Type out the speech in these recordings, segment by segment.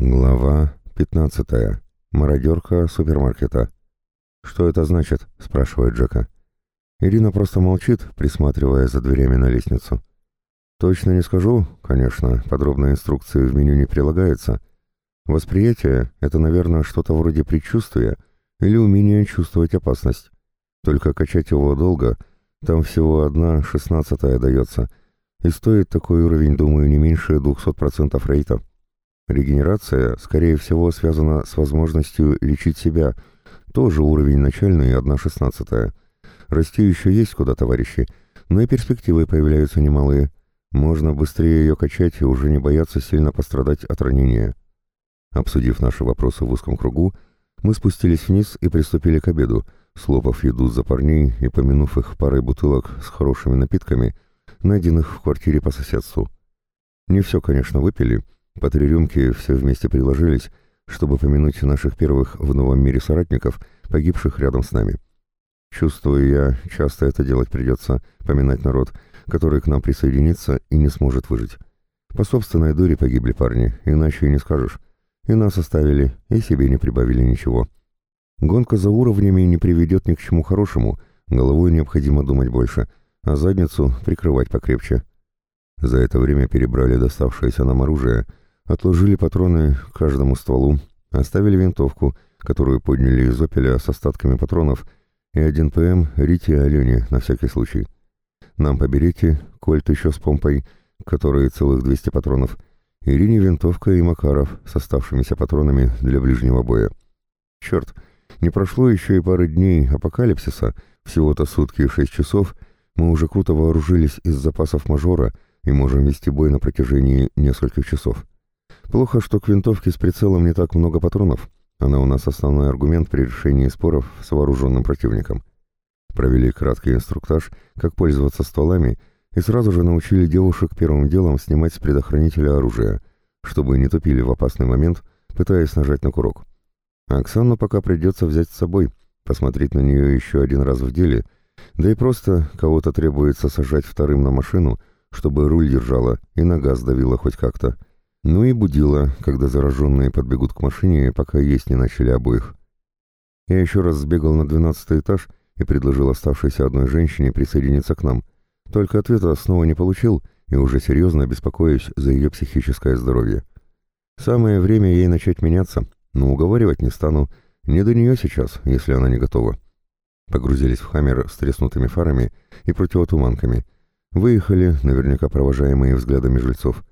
Глава 15. Мародерка супермаркета. «Что это значит?» – спрашивает Джека. Ирина просто молчит, присматривая за дверями на лестницу. «Точно не скажу, конечно, подробной инструкции в меню не прилагается. Восприятие – это, наверное, что-то вроде предчувствия или умение чувствовать опасность. Только качать его долго, там всего одна шестнадцатая дается, и стоит такой уровень, думаю, не меньше 200% рейта». Регенерация, скорее всего, связана с возможностью лечить себя. Тоже уровень начальный, одна шестнадцатая. Расти еще есть куда, товарищи, но и перспективы появляются немалые. Можно быстрее ее качать и уже не бояться сильно пострадать от ранения. Обсудив наши вопросы в узком кругу, мы спустились вниз и приступили к обеду, слопав еду за парней и помянув их парой бутылок с хорошими напитками, найденных в квартире по соседству. Не все, конечно, выпили — по три рюмки все вместе приложились, чтобы помянуть наших первых в новом мире соратников, погибших рядом с нами. Чувствую я, часто это делать придется, поминать народ, который к нам присоединится и не сможет выжить. По собственной дуре погибли парни, иначе и не скажешь. И нас оставили, и себе не прибавили ничего. Гонка за уровнями не приведет ни к чему хорошему, головой необходимо думать больше, а задницу прикрывать покрепче. За это время перебрали доставшееся нам оружие — Отложили патроны к каждому стволу, оставили винтовку, которую подняли из опеля с остатками патронов, и один ПМ Рите и Алене на всякий случай. Нам по берете, кольт еще с помпой, которые целых 200 патронов, Ирине винтовка и Макаров с оставшимися патронами для ближнего боя. Черт, не прошло еще и пары дней апокалипсиса, всего-то сутки и шесть часов, мы уже круто вооружились из запасов мажора и можем вести бой на протяжении нескольких часов. Плохо, что к винтовке с прицелом не так много патронов. Она у нас основной аргумент при решении споров с вооруженным противником. Провели краткий инструктаж, как пользоваться стволами, и сразу же научили девушек первым делом снимать с предохранителя оружие, чтобы не тупили в опасный момент, пытаясь нажать на курок. Оксану пока придется взять с собой, посмотреть на нее еще один раз в деле, да и просто кого-то требуется сажать вторым на машину, чтобы руль держала и на газ давила хоть как-то. Ну и будила, когда зараженные подбегут к машине, пока есть не начали обоих. Я еще раз сбегал на двенадцатый этаж и предложил оставшейся одной женщине присоединиться к нам. Только ответа снова не получил и уже серьезно беспокоюсь за ее психическое здоровье. Самое время ей начать меняться, но уговаривать не стану. Не до нее сейчас, если она не готова. Погрузились в «Хаммер» с треснутыми фарами и противотуманками. Выехали, наверняка провожаемые взглядами жильцов.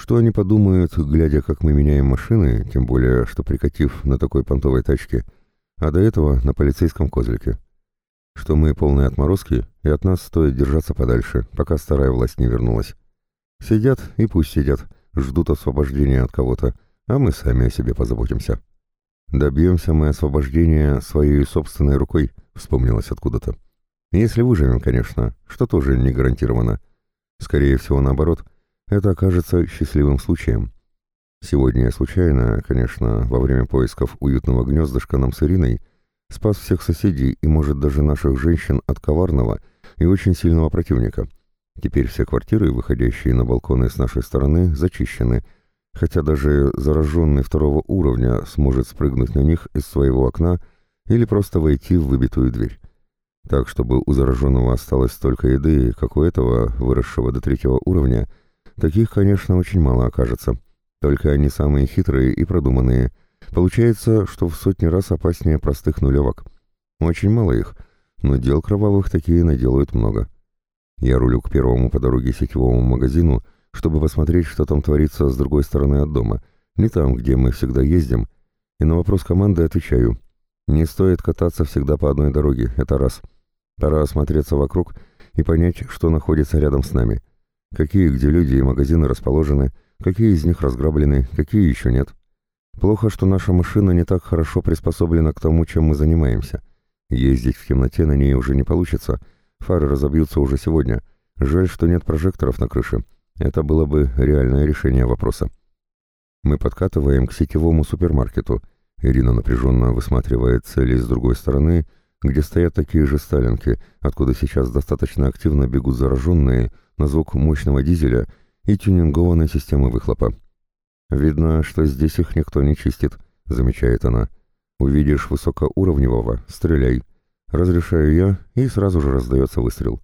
Что они подумают, глядя, как мы меняем машины, тем более, что прикатив на такой понтовой тачке, а до этого на полицейском козлике? Что мы полные отморозки, и от нас стоит держаться подальше, пока старая власть не вернулась. Сидят и пусть сидят, ждут освобождения от кого-то, а мы сами о себе позаботимся. Добьемся мы освобождения своей собственной рукой, вспомнилось откуда-то. Если выживем, конечно, что тоже не гарантировано. Скорее всего, наоборот — это окажется счастливым случаем. Сегодня я случайно, конечно, во время поисков уютного гнездышка нам с Ириной, спас всех соседей и, может, даже наших женщин от коварного и очень сильного противника. Теперь все квартиры, выходящие на балконы с нашей стороны, зачищены, хотя даже зараженный второго уровня сможет спрыгнуть на них из своего окна или просто войти в выбитую дверь. Так, чтобы у зараженного осталось столько еды, как у этого, выросшего до третьего уровня, Таких, конечно, очень мало окажется. Только они самые хитрые и продуманные. Получается, что в сотни раз опаснее простых нулевок. Очень мало их, но дел кровавых такие наделают много. Я рулю к первому по дороге сетевому магазину, чтобы посмотреть, что там творится с другой стороны от дома, не там, где мы всегда ездим, и на вопрос команды отвечаю. Не стоит кататься всегда по одной дороге, это раз. Пора осмотреться вокруг и понять, что находится рядом с нами. Какие где люди и магазины расположены, какие из них разграблены, какие еще нет. Плохо, что наша машина не так хорошо приспособлена к тому, чем мы занимаемся. Ездить в темноте на ней уже не получится. Фары разобьются уже сегодня. Жаль, что нет прожекторов на крыше. Это было бы реальное решение вопроса. Мы подкатываем к сетевому супермаркету. Ирина напряженно высматривает цели с другой стороны, где стоят такие же сталинки, откуда сейчас достаточно активно бегут зараженные, на звук мощного дизеля и тюнингованной системы выхлопа. «Видно, что здесь их никто не чистит», — замечает она. «Увидишь высокоуровневого — стреляй. Разрешаю я, и сразу же раздается выстрел».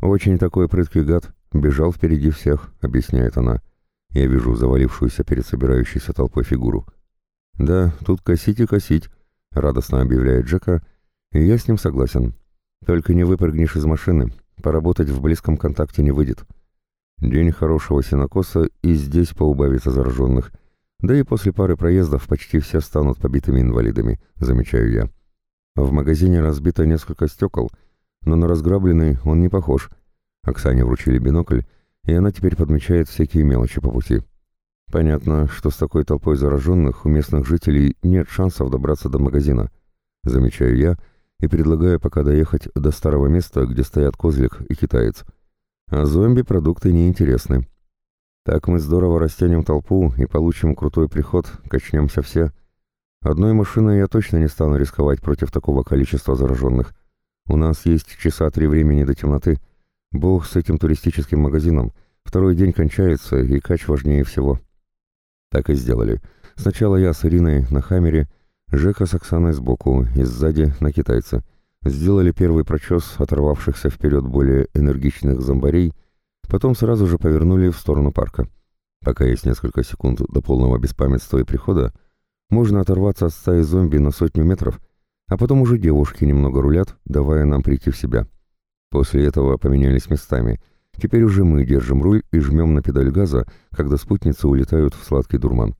«Очень такой прыткий гад, бежал впереди всех», — объясняет она. Я вижу завалившуюся перед собирающейся толпой фигуру. «Да, тут косить и косить», — радостно объявляет Джека, я с ним согласен. «Только не выпрыгнешь из машины, поработать в близком контакте не выйдет». День хорошего синокоса, и здесь поубавится зараженных. Да и после пары проездов почти все станут побитыми инвалидами, замечаю я. В магазине разбито несколько стекол, но на разграбленный он не похож. Оксане вручили бинокль, и она теперь подмечает всякие мелочи по пути. Понятно, что с такой толпой зараженных у местных жителей нет шансов добраться до магазина. Замечаю я и предлагаю пока доехать до старого места, где стоят козлик и китаец – а зомби продукты неинтересны. Так мы здорово растянем толпу и получим крутой приход, качнемся все. Одной машиной я точно не стану рисковать против такого количества зараженных. У нас есть часа три времени до темноты. Бог с этим туристическим магазином. Второй день кончается, и кач важнее всего. Так и сделали. Сначала я с Ириной на Хаммере, Жека с Оксаной сбоку и сзади на китайце — Сделали первый прочес оторвавшихся вперед более энергичных зомбарей, потом сразу же повернули в сторону парка. Пока есть несколько секунд до полного беспамятства и прихода, можно оторваться от стаи зомби на сотню метров, а потом уже девушки немного рулят, давая нам прийти в себя. После этого поменялись местами. Теперь уже мы держим руль и жмем на педаль газа, когда спутницы улетают в сладкий дурман.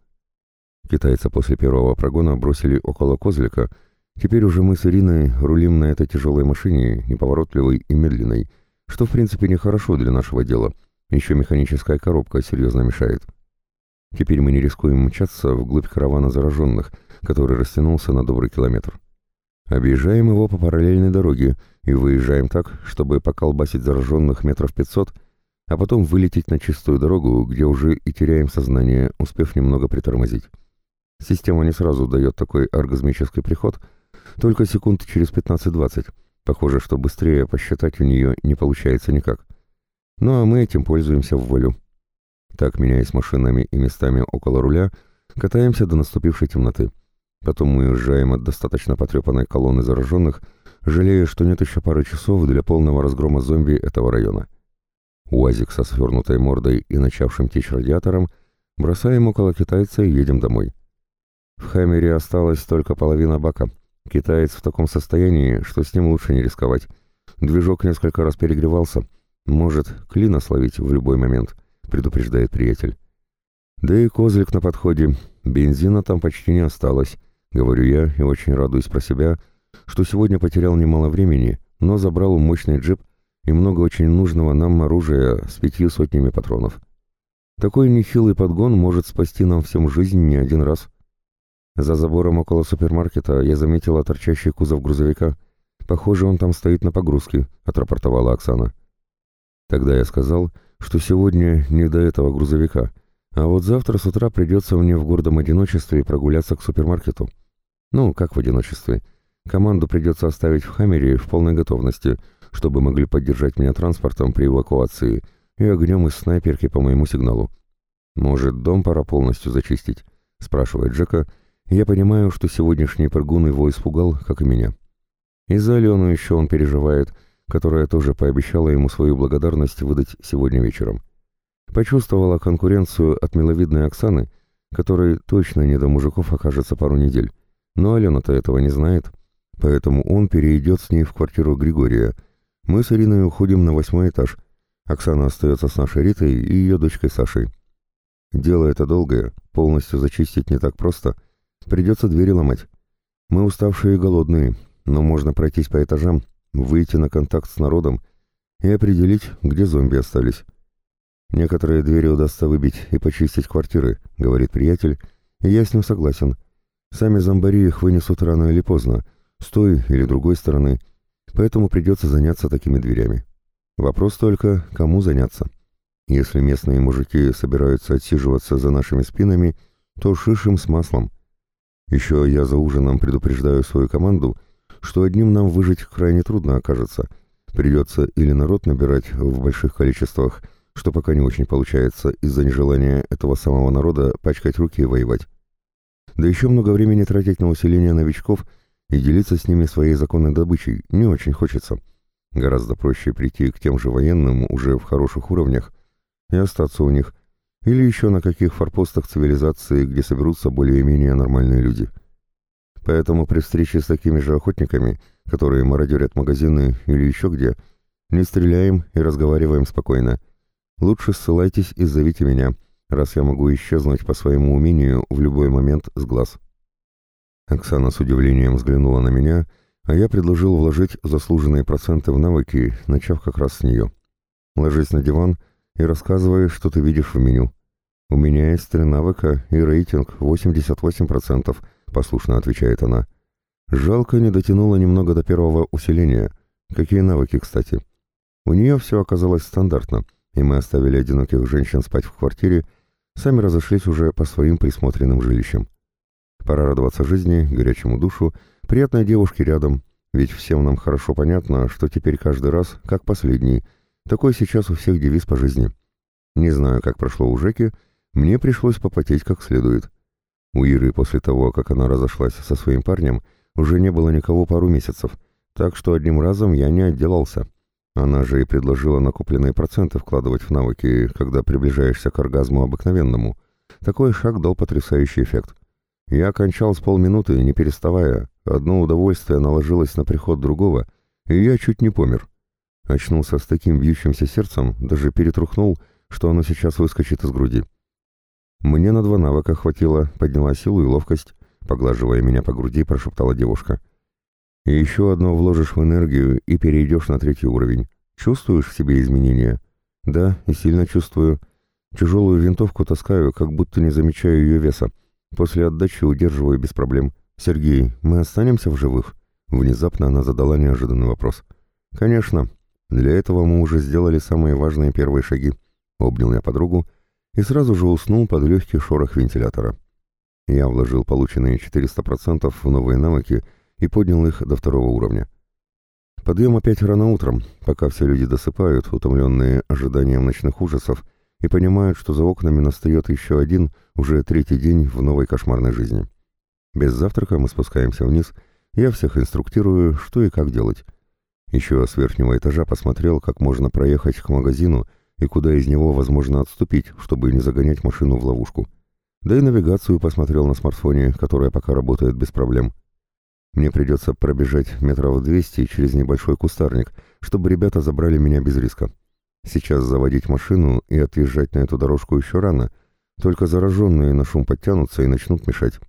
Китайца после первого прогона бросили около козлика — Теперь уже мы с Ириной рулим на этой тяжелой машине, неповоротливой и медленной, что в принципе нехорошо для нашего дела. Еще механическая коробка серьезно мешает. Теперь мы не рискуем мчаться вглубь каравана зараженных, который растянулся на добрый километр. Объезжаем его по параллельной дороге и выезжаем так, чтобы поколбасить зараженных метров пятьсот, а потом вылететь на чистую дорогу, где уже и теряем сознание, успев немного притормозить. Система не сразу дает такой оргазмический приход — только секунд через 15-20. Похоже, что быстрее посчитать у нее не получается никак. Ну а мы этим пользуемся в волю. Так, меняясь машинами и местами около руля, катаемся до наступившей темноты. Потом мы уезжаем от достаточно потрепанной колонны зараженных, жалея, что нет еще пары часов для полного разгрома зомби этого района. УАЗик со свернутой мордой и начавшим течь радиатором бросаем около китайца и едем домой. В Хаммере осталась только половина бака — Китаец в таком состоянии, что с ним лучше не рисковать. Движок несколько раз перегревался. Может, клина словить в любой момент, предупреждает приятель. Да и козлик на подходе. Бензина там почти не осталось, говорю я и очень радуюсь про себя, что сегодня потерял немало времени, но забрал мощный джип и много очень нужного нам оружия с пятью сотнями патронов. Такой нехилый подгон может спасти нам всем жизнь не один раз. За забором около супермаркета я заметила торчащий кузов грузовика. Похоже, он там стоит на погрузке, отрапортовала Оксана. Тогда я сказал, что сегодня не до этого грузовика, а вот завтра с утра придется мне в гордом одиночестве прогуляться к супермаркету. Ну, как в одиночестве. Команду придется оставить в Хаммере в полной готовности, чтобы могли поддержать меня транспортом при эвакуации и огнем из снайперки по моему сигналу. «Может, дом пора полностью зачистить?» — спрашивает Джека, — я понимаю, что сегодняшний прыгун его испугал, как и меня. И за Алену еще он переживает, которая тоже пообещала ему свою благодарность выдать сегодня вечером. Почувствовала конкуренцию от миловидной Оксаны, которой точно не до мужиков окажется пару недель. Но Алена-то этого не знает, поэтому он перейдет с ней в квартиру Григория. Мы с Ириной уходим на восьмой этаж. Оксана остается с нашей Ритой и ее дочкой Сашей. Дело это долгое, полностью зачистить не так просто — Придется двери ломать. Мы уставшие и голодные, но можно пройтись по этажам, выйти на контакт с народом и определить, где зомби остались. Некоторые двери удастся выбить и почистить квартиры, говорит приятель, и я с ним согласен. Сами зомбари их вынесут рано или поздно, с той или другой стороны, поэтому придется заняться такими дверями. Вопрос только, кому заняться. Если местные мужики собираются отсиживаться за нашими спинами, то шишим с маслом. Еще я за ужином предупреждаю свою команду, что одним нам выжить крайне трудно окажется. Придется или народ набирать в больших количествах, что пока не очень получается из-за нежелания этого самого народа пачкать руки и воевать. Да еще много времени тратить на усиление новичков и делиться с ними своей законной добычей не очень хочется. Гораздо проще прийти к тем же военным уже в хороших уровнях и остаться у них, или еще на каких форпостах цивилизации, где соберутся более-менее нормальные люди. Поэтому при встрече с такими же охотниками, которые мародерят магазины или еще где, не стреляем и разговариваем спокойно. Лучше ссылайтесь и зовите меня, раз я могу исчезнуть по своему умению в любой момент с глаз. Оксана с удивлением взглянула на меня, а я предложил вложить заслуженные проценты в навыки, начав как раз с нее. Ложись на диван и рассказывай, что ты видишь в меню. У меня есть три навыка и рейтинг 88%, послушно отвечает она. Жалко, не дотянула немного до первого усиления. Какие навыки, кстати? У нее все оказалось стандартно, и мы оставили одиноких женщин спать в квартире, сами разошлись уже по своим присмотренным жилищам. Пора радоваться жизни, горячему душу, приятной девушке рядом, ведь всем нам хорошо понятно, что теперь каждый раз, как последний, такой сейчас у всех девиз по жизни. Не знаю, как прошло у Жеки, мне пришлось попотеть как следует. У Иры после того, как она разошлась со своим парнем, уже не было никого пару месяцев, так что одним разом я не отделался. Она же и предложила накопленные проценты вкладывать в навыки, когда приближаешься к оргазму обыкновенному. Такой шаг дал потрясающий эффект. Я кончал с полминуты, не переставая. Одно удовольствие наложилось на приход другого, и я чуть не помер. Очнулся с таким бьющимся сердцем, даже перетрухнул, что оно сейчас выскочит из груди. Мне на два навыка хватило, подняла силу и ловкость, поглаживая меня по груди, прошептала девушка. И еще одно вложишь в энергию и перейдешь на третий уровень. Чувствуешь в себе изменения? Да, и сильно чувствую. Тяжелую винтовку таскаю, как будто не замечаю ее веса. После отдачи удерживаю без проблем. Сергей, мы останемся в живых? Внезапно она задала неожиданный вопрос. Конечно. Для этого мы уже сделали самые важные первые шаги. Обнял я подругу и сразу же уснул под легкий шорох вентилятора. Я вложил полученные 400% в новые навыки и поднял их до второго уровня. Подъем опять рано утром, пока все люди досыпают, утомленные ожиданием ночных ужасов, и понимают, что за окнами настает еще один, уже третий день в новой кошмарной жизни. Без завтрака мы спускаемся вниз, я всех инструктирую, что и как делать. Еще с верхнего этажа посмотрел, как можно проехать к магазину и куда из него возможно отступить, чтобы не загонять машину в ловушку. Да и навигацию посмотрел на смартфоне, которая пока работает без проблем. Мне придется пробежать метров 200 через небольшой кустарник, чтобы ребята забрали меня без риска. Сейчас заводить машину и отъезжать на эту дорожку еще рано, только зараженные на шум подтянутся и начнут мешать.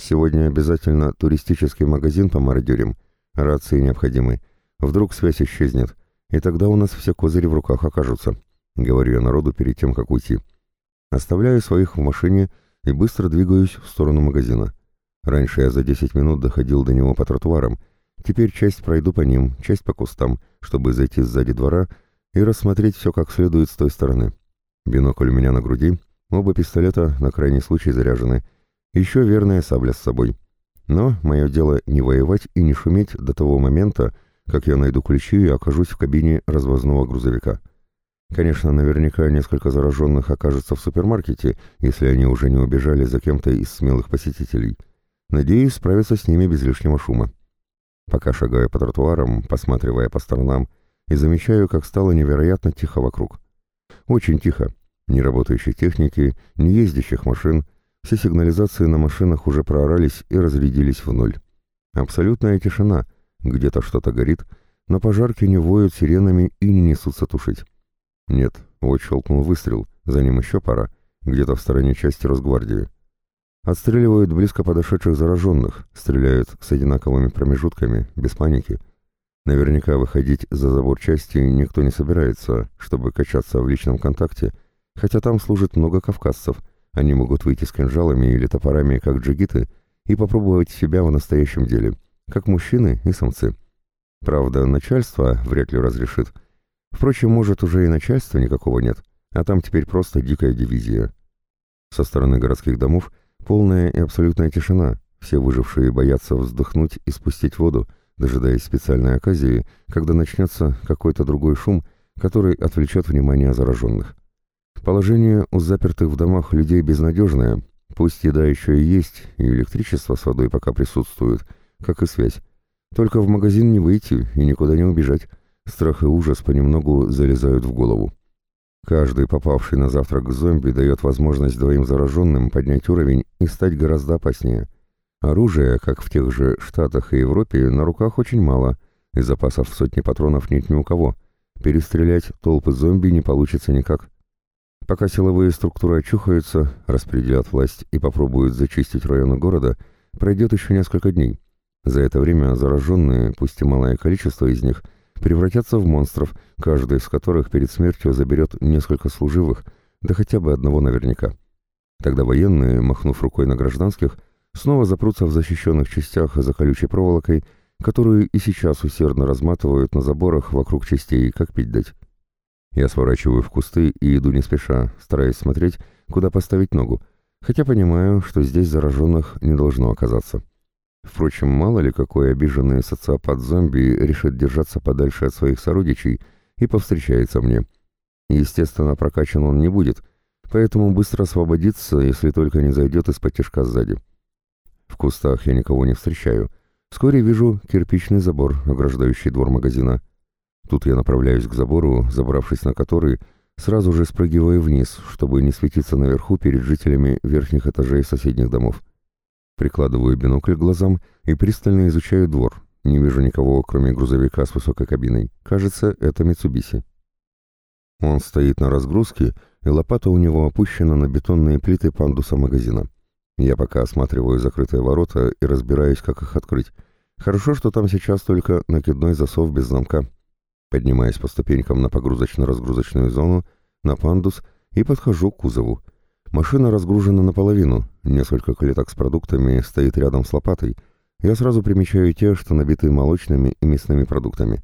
Сегодня обязательно туристический магазин по мародерям, рации необходимы. Вдруг связь исчезнет, и тогда у нас все козыри в руках окажутся, говорю я народу перед тем, как уйти. Оставляю своих в машине и быстро двигаюсь в сторону магазина. Раньше я за 10 минут доходил до него по тротуарам, теперь часть пройду по ним, часть по кустам, чтобы зайти сзади двора и рассмотреть все как следует с той стороны. Бинокль у меня на груди, оба пистолета на крайний случай заряжены, еще верная сабля с собой. Но мое дело не воевать и не шуметь до того момента, как я найду ключи и окажусь в кабине развозного грузовика. Конечно, наверняка несколько зараженных окажется в супермаркете, если они уже не убежали за кем-то из смелых посетителей. Надеюсь справиться с ними без лишнего шума. Пока шагаю по тротуарам, посматривая по сторонам, и замечаю, как стало невероятно тихо вокруг. Очень тихо. Ни работающей техники, ни ездящих машин. Все сигнализации на машинах уже проорались и разрядились в ноль. Абсолютная тишина. Где-то что-то горит, но пожарки не воют сиренами и не несутся тушить. Нет, вот щелкнул выстрел, за ним еще пара, где-то в стороне части Росгвардии. Отстреливают близко подошедших зараженных, стреляют с одинаковыми промежутками, без паники. Наверняка выходить за забор части никто не собирается, чтобы качаться в личном контакте, хотя там служит много кавказцев, они могут выйти с кинжалами или топорами, как джигиты, и попробовать себя в настоящем деле, как мужчины и самцы. Правда, начальство вряд ли разрешит. Впрочем, может, уже и начальства никакого нет, а там теперь просто дикая дивизия. Со стороны городских домов – Полная и абсолютная тишина. Все выжившие боятся вздохнуть и спустить воду, дожидаясь специальной оказии, когда начнется какой-то другой шум, который отвлечет внимание зараженных. Положение у запертых в домах людей безнадежное, пусть еда еще и есть, и электричество с водой пока присутствует, как и связь. Только в магазин не выйти и никуда не убежать. Страх и ужас понемногу залезают в голову. Каждый попавший на завтрак зомби дает возможность двоим зараженным поднять уровень и стать гораздо опаснее. Оружия, как в тех же Штатах и Европе, на руках очень мало, и запасов сотни патронов нет ни у кого. Перестрелять толпы зомби не получится никак. Пока силовые структуры очухаются, распределят власть и попробуют зачистить районы города, пройдет еще несколько дней. За это время зараженные, пусть и малое количество из них – превратятся в монстров, каждый из которых перед смертью заберет несколько служивых, да хотя бы одного наверняка. Тогда военные, махнув рукой на гражданских, снова запрутся в защищенных частях за колючей проволокой, которую и сейчас усердно разматывают на заборах вокруг частей, как пить дать. Я сворачиваю в кусты и иду не спеша, стараясь смотреть, куда поставить ногу, хотя понимаю, что здесь зараженных не должно оказаться. Впрочем, мало ли какой обиженный социопат-зомби решит держаться подальше от своих сородичей и повстречается мне. Естественно, прокачан он не будет, поэтому быстро освободится, если только не зайдет из-под тяжка сзади. В кустах я никого не встречаю. Вскоре вижу кирпичный забор, ограждающий двор магазина. Тут я направляюсь к забору, забравшись на который, сразу же спрыгиваю вниз, чтобы не светиться наверху перед жителями верхних этажей соседних домов. Прикладываю бинокль к глазам и пристально изучаю двор. Не вижу никого, кроме грузовика с высокой кабиной. Кажется, это Митсубиси. Он стоит на разгрузке, и лопата у него опущена на бетонные плиты пандуса магазина. Я пока осматриваю закрытые ворота и разбираюсь, как их открыть. Хорошо, что там сейчас только накидной засов без замка. Поднимаюсь по ступенькам на погрузочно-разгрузочную зону, на пандус и подхожу к кузову. Машина разгружена наполовину, несколько клеток с продуктами стоит рядом с лопатой. Я сразу примечаю те, что набиты молочными и мясными продуктами.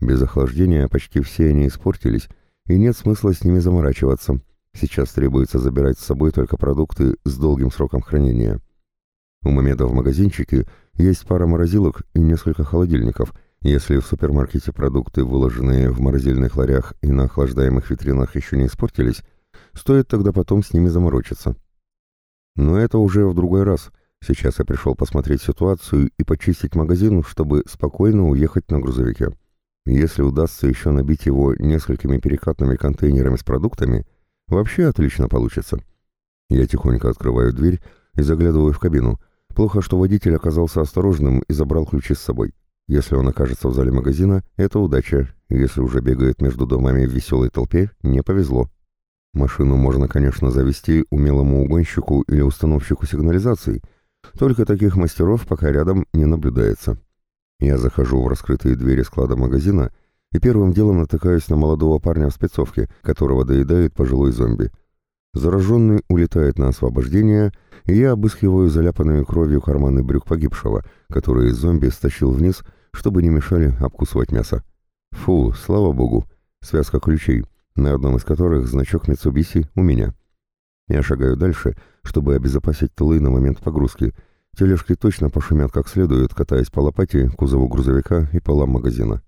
Без охлаждения почти все они испортились, и нет смысла с ними заморачиваться. Сейчас требуется забирать с собой только продукты с долгим сроком хранения. У Мамеда в магазинчике есть пара морозилок и несколько холодильников. Если в супермаркете продукты, выложенные в морозильных ларях и на охлаждаемых витринах, еще не испортились, Стоит тогда потом с ними заморочиться. Но это уже в другой раз. Сейчас я пришел посмотреть ситуацию и почистить магазин, чтобы спокойно уехать на грузовике. Если удастся еще набить его несколькими перекатными контейнерами с продуктами, вообще отлично получится. Я тихонько открываю дверь и заглядываю в кабину. Плохо, что водитель оказался осторожным и забрал ключи с собой. Если он окажется в зале магазина, это удача. Если уже бегает между домами в веселой толпе, не повезло. Машину можно, конечно, завести умелому угонщику или установщику сигнализации, только таких мастеров пока рядом не наблюдается. Я захожу в раскрытые двери склада магазина и первым делом натыкаюсь на молодого парня в спецовке, которого доедает пожилой зомби. Зараженный улетает на освобождение, и я обыскиваю заляпанными кровью карманы брюк погибшего, которые зомби стащил вниз, чтобы не мешали обкусывать мясо. Фу, слава богу, связка ключей — на одном из которых значок Mitsubishi у меня. Я шагаю дальше, чтобы обезопасить тылы на момент погрузки. Тележки точно пошумят как следует, катаясь по лопате, кузову грузовика и полам магазина.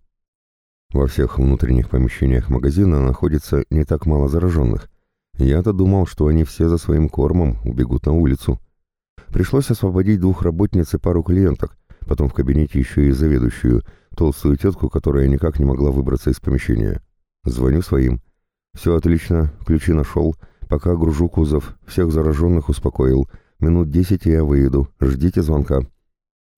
Во всех внутренних помещениях магазина находится не так мало зараженных. Я-то думал, что они все за своим кормом убегут на улицу. Пришлось освободить двух работниц и пару клиенток, потом в кабинете еще и заведующую, толстую тетку, которая никак не могла выбраться из помещения. Звоню своим. «Все отлично, ключи нашел. Пока гружу кузов, всех зараженных успокоил. Минут десять я выеду. Ждите звонка».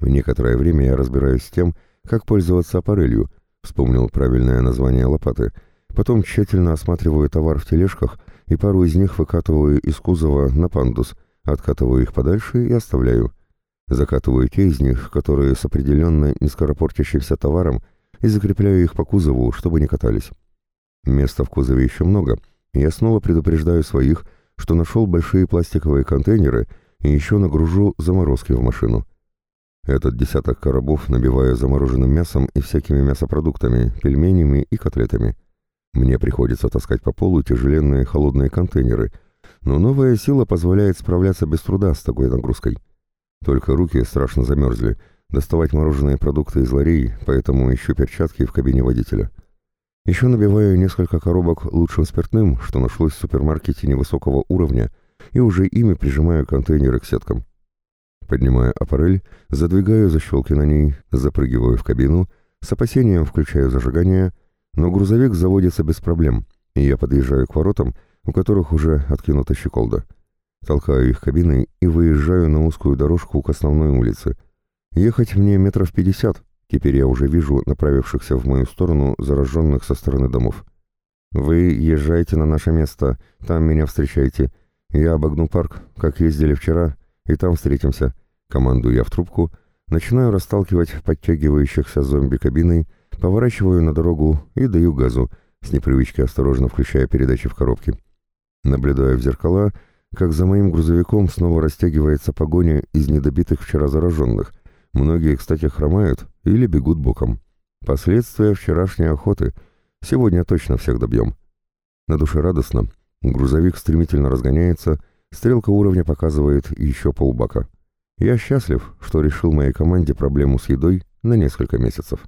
Некоторое время я разбираюсь с тем, как пользоваться аппарелью. Вспомнил правильное название лопаты. Потом тщательно осматриваю товар в тележках и пару из них выкатываю из кузова на пандус, откатываю их подальше и оставляю. Закатываю те из них, которые с определенно нескоропортящимся товаром, и закрепляю их по кузову, чтобы не катались. Места в кузове еще много, я снова предупреждаю своих, что нашел большие пластиковые контейнеры и еще нагружу заморозки в машину. Этот десяток коробов набиваю замороженным мясом и всякими мясопродуктами, пельменями и котлетами. Мне приходится таскать по полу тяжеленные холодные контейнеры, но новая сила позволяет справляться без труда с такой нагрузкой. Только руки страшно замерзли, доставать мороженые продукты из ларей, поэтому ищу перчатки в кабине водителя. Еще набиваю несколько коробок лучшим спиртным, что нашлось в супермаркете невысокого уровня, и уже ими прижимаю контейнеры к сеткам. Поднимаю аппарель, задвигаю защелки на ней, запрыгиваю в кабину, с опасением включаю зажигание, но грузовик заводится без проблем, и я подъезжаю к воротам, у которых уже откинута щеколда. Толкаю их кабиной и выезжаю на езжаю дорожку к основной улице. Ехать мне метров пятьдесят, теперь я уже вижу направившихся в мою сторону зараженных со стороны домов. «Вы езжайте на наше место, там меня встречайте. Я обогну парк, как ездили вчера, и там встретимся», — командую я в трубку, начинаю расталкивать подтягивающихся зомби кабиной, поворачиваю на дорогу и даю газу, с непривычки осторожно включая передачи в коробке. Наблюдая в зеркала, как за моим грузовиком снова растягивается погоня из недобитых вчера зараженных. Многие, кстати, хромают или бегут боком. Последствия вчерашней охоты. Сегодня точно всех добьем. На душе радостно. Грузовик стремительно разгоняется, стрелка уровня показывает еще полбака. Я счастлив, что решил моей команде проблему с едой на несколько месяцев.